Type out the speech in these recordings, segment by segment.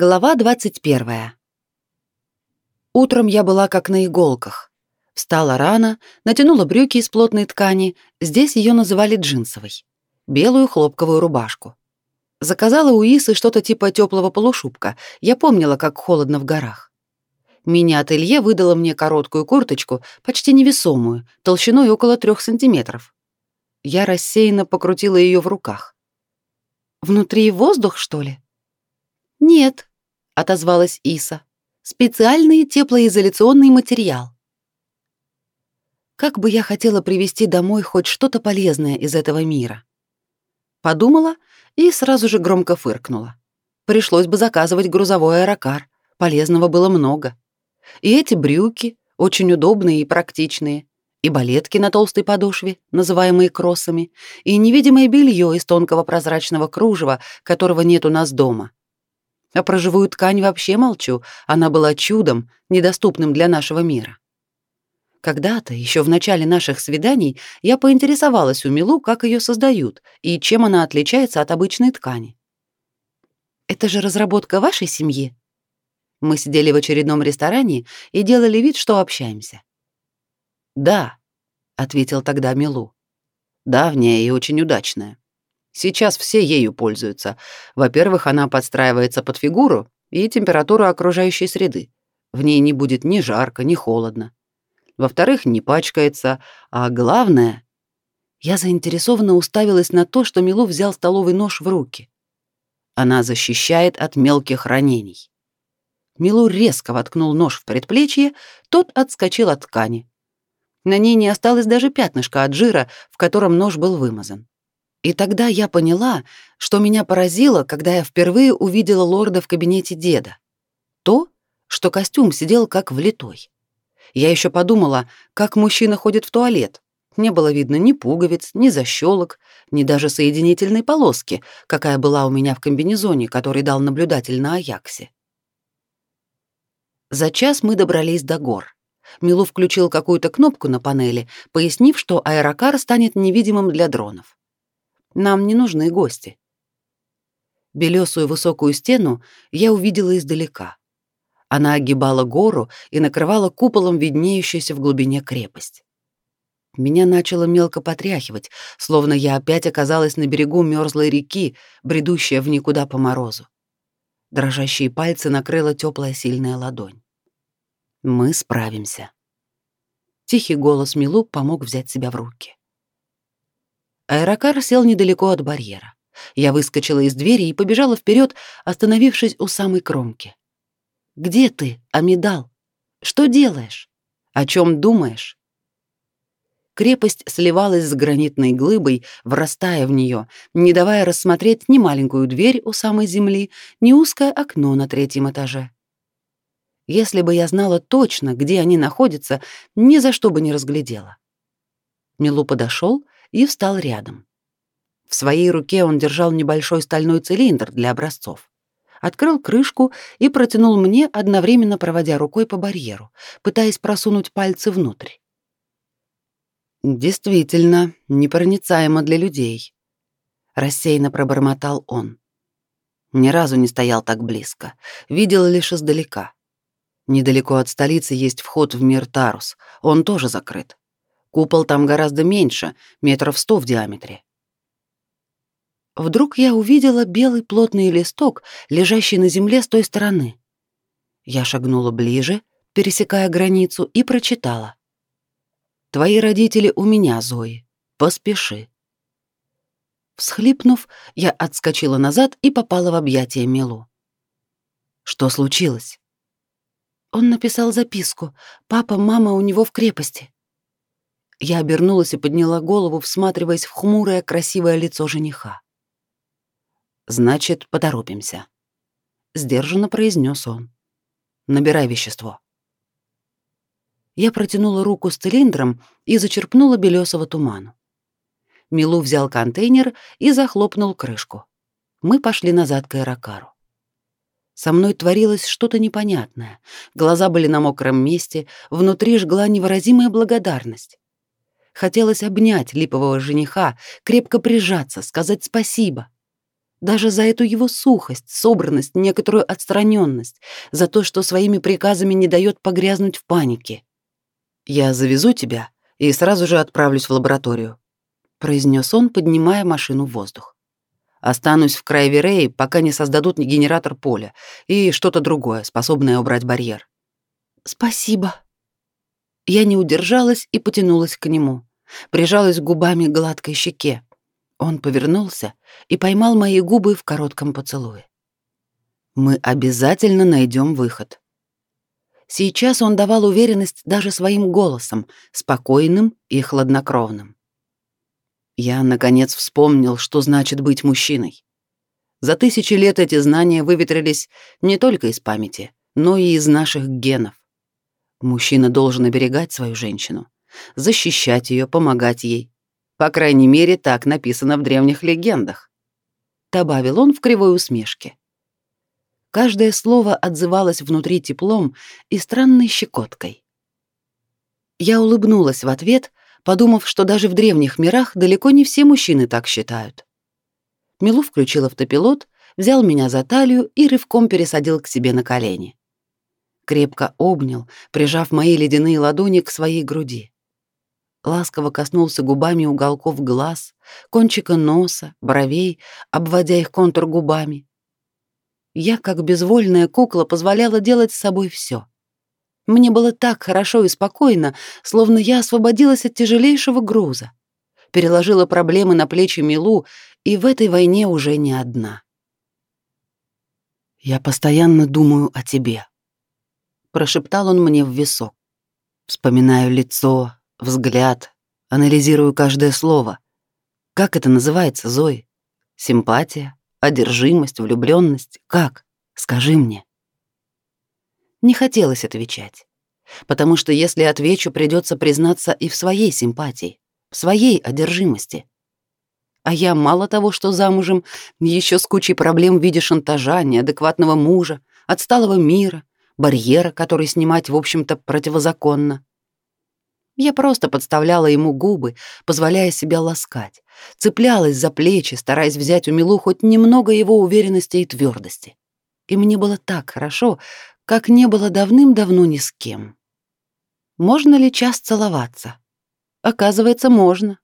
Глава 21. Утром я была как на иголках. Встала рано, натянула брюки из плотной ткани, здесь ее называли джинсовой, белую хлопковую рубашку. Заказала у Исы что-то типа теплого полушубка. Я помнила, как холодно в горах. Мини-ателье выдало мне короткую курточку, почти невесомую, толщиной около трех сантиметров. Я рассеянно покрутила ее в руках. «Внутри воздух, что ли?» «Нет, отозвалась Иса. Специальный теплоизоляционный материал. Как бы я хотела привезти домой хоть что-то полезное из этого мира. Подумала и сразу же громко фыркнула. Пришлось бы заказывать грузовой аэрокар. Полезного было много. И эти брюки очень удобные и практичные, и балетки на толстой подошве, называемые кроссами, и невидимое белье из тонкого прозрачного кружева, которого нет у нас дома. А про живую ткань вообще молчу, она была чудом, недоступным для нашего мира. Когда-то, еще в начале наших свиданий, я поинтересовалась у Милу, как ее создают и чем она отличается от обычной ткани. «Это же разработка вашей семьи?» Мы сидели в очередном ресторане и делали вид, что общаемся. «Да», — ответил тогда Милу. «Давняя и очень удачная. Сейчас все ею пользуются. Во-первых, она подстраивается под фигуру и температуру окружающей среды. В ней не будет ни жарко, ни холодно. Во-вторых, не пачкается, а главное... Я заинтересованно уставилась на то, что Милу взял столовый нож в руки. Она защищает от мелких ранений. Милу резко воткнул нож в предплечье, тот отскочил от ткани. На ней не осталось даже пятнышка от жира, в котором нож был вымазан. И тогда я поняла, что меня поразило, когда я впервые увидела лорда в кабинете деда. То, что костюм сидел как влитой. Я еще подумала, как мужчина ходит в туалет. Не было видно ни пуговиц, ни защелок, ни даже соединительной полоски, какая была у меня в комбинезоне, который дал наблюдатель на Аяксе. За час мы добрались до гор. Милу включил какую-то кнопку на панели, пояснив, что аэрокар станет невидимым для дронов. Нам не нужны гости. Белесую высокую стену я увидела издалека. Она огибала гору и накрывала куполом виднеющуюся в глубине крепость. Меня начало мелко потряхивать, словно я опять оказалась на берегу мерзлой реки, бредущая в никуда по морозу. Дрожащие пальцы накрыла теплая сильная ладонь. Мы справимся. Тихий голос Милу помог взять себя в руки. Аэрокар сел недалеко от барьера. Я выскочила из двери и побежала вперед, остановившись у самой кромки. «Где ты, Амидал? Что делаешь? О чем думаешь?» Крепость сливалась с гранитной глыбой, врастая в нее, не давая рассмотреть ни маленькую дверь у самой земли, ни узкое окно на третьем этаже. Если бы я знала точно, где они находятся, ни за что бы не разглядела. Милу подошел и встал рядом. В своей руке он держал небольшой стальной цилиндр для образцов. Открыл крышку и протянул мне, одновременно проводя рукой по барьеру, пытаясь просунуть пальцы внутрь. «Действительно, непроницаемо для людей», — рассеянно пробормотал он. Ни разу не стоял так близко, видел лишь издалека. Недалеко от столицы есть вход в мир Тарус, он тоже закрыт. Купол там гораздо меньше, метров сто в диаметре. Вдруг я увидела белый плотный листок, лежащий на земле с той стороны. Я шагнула ближе, пересекая границу, и прочитала. «Твои родители у меня, Зои. Поспеши». Всхлипнув, я отскочила назад и попала в объятия Милу. «Что случилось?» Он написал записку. «Папа, мама у него в крепости». Я обернулась и подняла голову, всматриваясь в хмурое, красивое лицо жениха. «Значит, поторопимся», — сдержанно произнес он. «Набирай вещество». Я протянула руку с цилиндром и зачерпнула белесого туману. Милу взял контейнер и захлопнул крышку. Мы пошли назад к аэрокару. Со мной творилось что-то непонятное. Глаза были на мокром месте, внутри жгла невыразимая благодарность. Хотелось обнять липового жениха, крепко прижаться, сказать спасибо. Даже за эту его сухость, собранность, некоторую отстраненность, за то, что своими приказами не дает погрязнуть в панике. «Я завезу тебя и сразу же отправлюсь в лабораторию», произнес он, поднимая машину в воздух. «Останусь в Крайверее, пока не создадут генератор поля и что-то другое, способное убрать барьер». «Спасибо». Я не удержалась и потянулась к нему, прижалась губами к гладкой щеке. Он повернулся и поймал мои губы в коротком поцелуе. Мы обязательно найдем выход. Сейчас он давал уверенность даже своим голосом, спокойным и хладнокровным. Я, наконец, вспомнил, что значит быть мужчиной. За тысячи лет эти знания выветрились не только из памяти, но и из наших генов. Мужчина должен оберегать свою женщину, защищать ее, помогать ей, по крайней мере, так написано в древних легендах. Добавил он в кривой усмешке. Каждое слово отзывалось внутри теплом и странной щекоткой. Я улыбнулась в ответ, подумав, что даже в древних мирах далеко не все мужчины так считают. Милу включил автопилот, взял меня за талию и рывком пересадил к себе на колени. Крепко обнял, прижав мои ледяные ладони к своей груди ласково коснулся губами уголков глаз, кончика носа, бровей, обводя их контур губами. Я, как безвольная кукла, позволяла делать с собой все. Мне было так хорошо и спокойно, словно я освободилась от тяжелейшего груза, переложила проблемы на плечи Милу, и в этой войне уже не одна. «Я постоянно думаю о тебе», — прошептал он мне в висок. Вспоминаю лицо, взгляд, анализирую каждое слово. Как это называется, Зои? Симпатия, одержимость, влюблённость? Как? Скажи мне. Не хотелось отвечать, потому что если отвечу, придётся признаться и в своей симпатии, в своей одержимости. А я мало того, что замужем, ещё с кучей проблем в виде шантажа, неадекватного мужа, отсталого мира, барьера, который снимать, в общем-то, противозаконно. Я просто подставляла ему губы, позволяя себя ласкать, цеплялась за плечи, стараясь взять у Милу хоть немного его уверенности и твердости. И мне было так хорошо, как не было давным-давно ни с кем. Можно ли час целоваться? Оказывается, можно.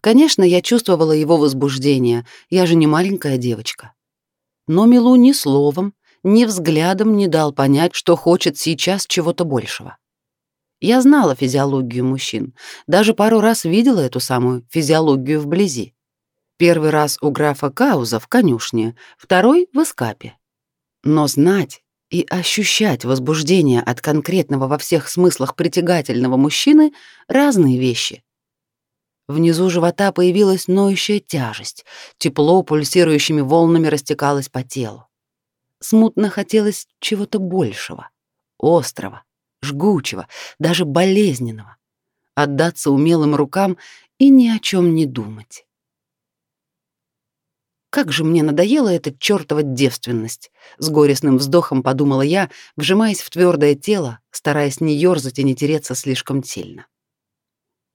Конечно, я чувствовала его возбуждение, я же не маленькая девочка. Но Милу ни словом, ни взглядом не дал понять, что хочет сейчас чего-то большего. Я знала физиологию мужчин, даже пару раз видела эту самую физиологию вблизи. Первый раз у графа Кауза в конюшне, второй — в эскапе. Но знать и ощущать возбуждение от конкретного во всех смыслах притягательного мужчины — разные вещи. Внизу живота появилась ноющая тяжесть, тепло пульсирующими волнами растекалось по телу. Смутно хотелось чего-то большего, острого, жгучего, даже болезненного. Отдаться умелым рукам и ни о чем не думать. Как же мне надоела эта чёртова девственность, с горестным вздохом подумала я, вжимаясь в твердое тело, стараясь не ёрзать и не тереться слишком сильно.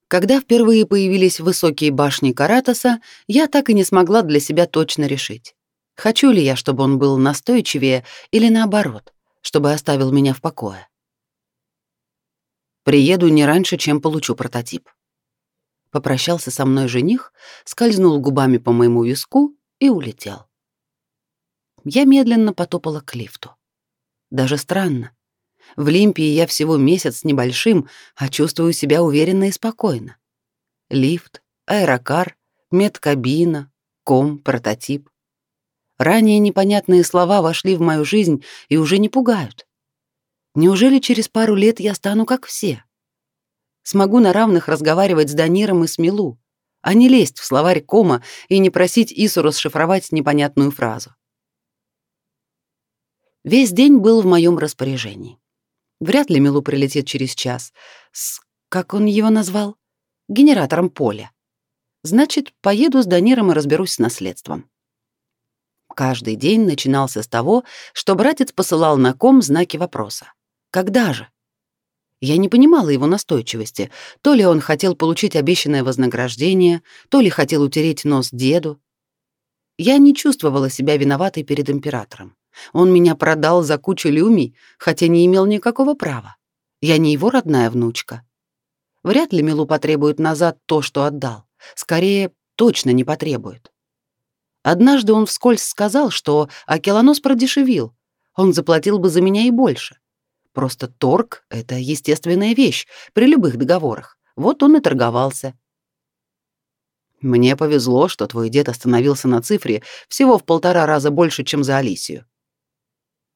Когда впервые появились высокие башни Каратоса, я так и не смогла для себя точно решить, хочу ли я, чтобы он был настойчивее или наоборот, чтобы оставил меня в покое. Приеду не раньше, чем получу прототип. Попрощался со мной жених, скользнул губами по моему виску и улетел. Я медленно потопала к лифту. Даже странно. В Лимпии я всего месяц с небольшим, а чувствую себя уверенно и спокойно. Лифт, аэрокар, медкабина, ком, прототип. Ранее непонятные слова вошли в мою жизнь и уже не пугают. Неужели через пару лет я стану как все? Смогу на равных разговаривать с Даниром и с Милу, а не лезть в словарь кома и не просить Ису расшифровать непонятную фразу. Весь день был в моем распоряжении. Вряд ли Милу прилетит через час с, как он его назвал, генератором поля. Значит, поеду с Даниром и разберусь с наследством. Каждый день начинался с того, что братец посылал на ком знаки вопроса. Когда же? Я не понимала его настойчивости. То ли он хотел получить обещанное вознаграждение, то ли хотел утереть нос деду. Я не чувствовала себя виноватой перед императором. Он меня продал за кучу люмий, хотя не имел никакого права. Я не его родная внучка. Вряд ли Милу потребует назад то, что отдал. Скорее, точно не потребует. Однажды он вскользь сказал, что Акелонос продешевил. Он заплатил бы за меня и больше. Просто торг — это естественная вещь при любых договорах. Вот он и торговался. Мне повезло, что твой дед остановился на цифре всего в полтора раза больше, чем за Алисию.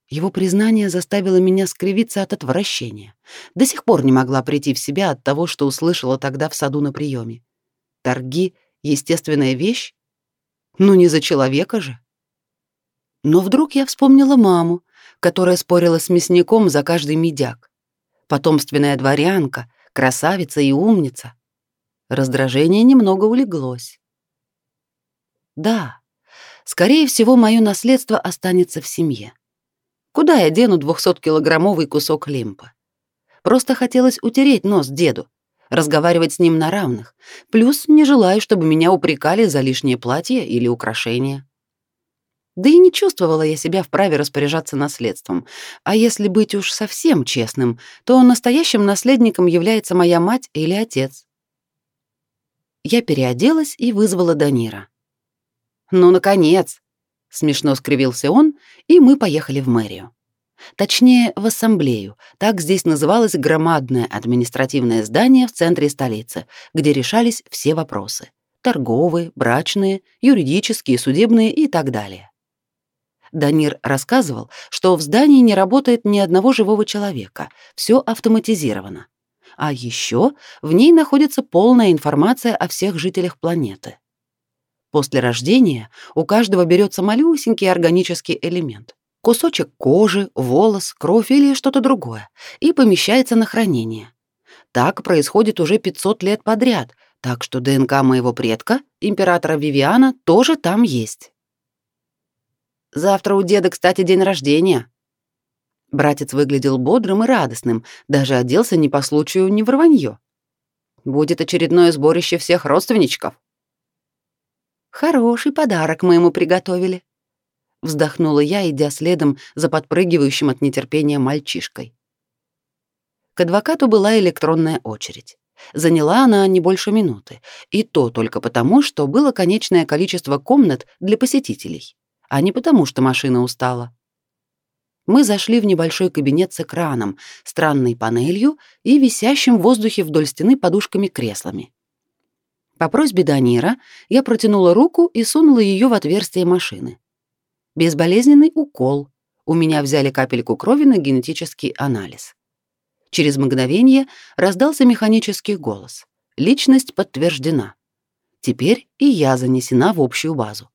Его признание заставило меня скривиться от отвращения. До сих пор не могла прийти в себя от того, что услышала тогда в саду на приеме. Торги — естественная вещь? Ну не за человека же. Но вдруг я вспомнила маму, которая спорила с мясником за каждый медяк. Потомственная дворянка, красавица и умница. Раздражение немного улеглось. Да, скорее всего, мое наследство останется в семье. Куда я дену двухсоткилограммовый кусок лимпа? Просто хотелось утереть нос деду, разговаривать с ним на равных, плюс не желаю, чтобы меня упрекали за лишнее платье или украшение. Да и не чувствовала я себя вправе распоряжаться наследством. А если быть уж совсем честным, то настоящим наследником является моя мать или отец. Я переоделась и вызвала Данира. «Ну, наконец!» — смешно скривился он, и мы поехали в мэрию. Точнее, в ассамблею. Так здесь называлось громадное административное здание в центре столицы, где решались все вопросы. Торговые, брачные, юридические, судебные и так далее. Данир рассказывал, что в здании не работает ни одного живого человека, все автоматизировано. А еще в ней находится полная информация о всех жителях планеты. После рождения у каждого берется малюсенький органический элемент, кусочек кожи, волос, кровь или что-то другое, и помещается на хранение. Так происходит уже 500 лет подряд, так что ДНК моего предка, императора Вивиана, тоже там есть. Завтра у деда, кстати, день рождения». Братец выглядел бодрым и радостным, даже оделся не по случаю, не в рванье. «Будет очередное сборище всех родственничков». «Хороший подарок мы ему приготовили», — вздохнула я, идя следом за подпрыгивающим от нетерпения мальчишкой. К адвокату была электронная очередь. Заняла она не больше минуты, и то только потому, что было конечное количество комнат для посетителей а не потому, что машина устала. Мы зашли в небольшой кабинет с экраном, странной панелью и висящим в воздухе вдоль стены подушками-креслами. По просьбе Данира я протянула руку и сунула ее в отверстие машины. Безболезненный укол. У меня взяли капельку крови на генетический анализ. Через мгновение раздался механический голос. Личность подтверждена. Теперь и я занесена в общую базу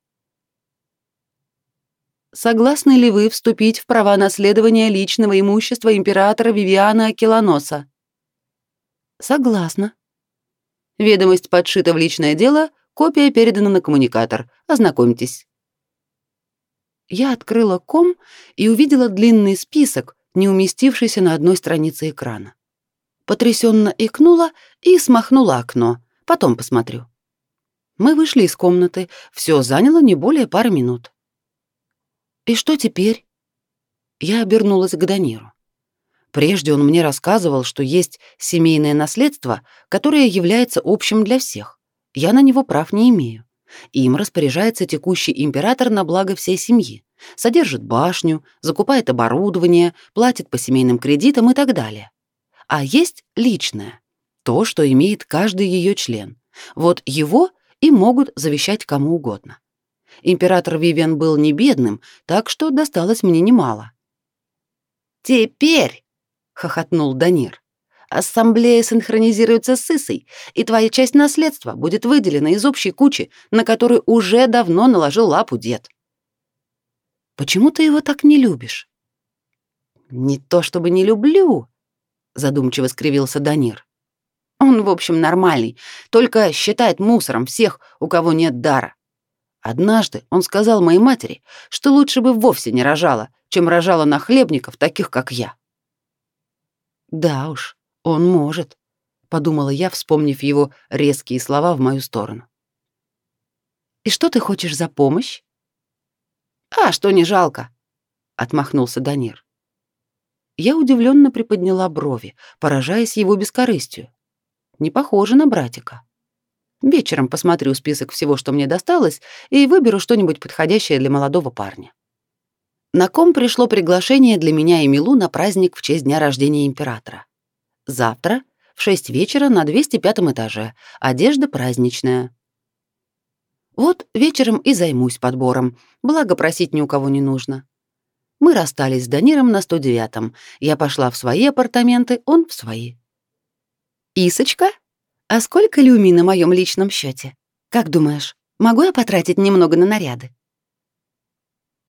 согласны ли вы вступить в права наследования личного имущества императора Вивиана Акелоноса? Согласна. Ведомость подшита в личное дело, копия передана на коммуникатор. Ознакомьтесь. Я открыла ком и увидела длинный список, не уместившийся на одной странице экрана. Потрясенно икнула и смахнула окно. Потом посмотрю. Мы вышли из комнаты. Все заняло не более пары минут. «И что теперь?» Я обернулась к Даниру. Прежде он мне рассказывал, что есть семейное наследство, которое является общим для всех. Я на него прав не имею. Им распоряжается текущий император на благо всей семьи. Содержит башню, закупает оборудование, платит по семейным кредитам и так далее. А есть личное, то, что имеет каждый ее член. Вот его и могут завещать кому угодно. Император Вивиан был не бедным, так что досталось мне немало. «Теперь», — хохотнул Данир, — «ассамблея синхронизируется с Исой, и твоя часть наследства будет выделена из общей кучи, на которую уже давно наложил лапу дед». «Почему ты его так не любишь?» «Не то чтобы не люблю», — задумчиво скривился Данир. «Он, в общем, нормальный, только считает мусором всех, у кого нет дара. Однажды он сказал моей матери, что лучше бы вовсе не рожала, чем рожала на хлебников, таких как я. Да уж, он может, подумала я, вспомнив его резкие слова в мою сторону. И что ты хочешь за помощь? А что не жалко? отмахнулся Данир. Я удивленно приподняла брови, поражаясь его бескорыстию. Не похоже на братика. Вечером посмотрю список всего, что мне досталось, и выберу что-нибудь подходящее для молодого парня. На ком пришло приглашение для меня и Милу на праздник в честь дня рождения императора. Завтра в 6 вечера на 205 этаже. Одежда праздничная. Вот вечером и займусь подбором, благо просить ни у кого не нужно. Мы расстались с Даниром на 109-м. Я пошла в свои апартаменты, он в свои. «Исочка, а сколько люми на моем личном счете? Как думаешь, могу я потратить немного на наряды?»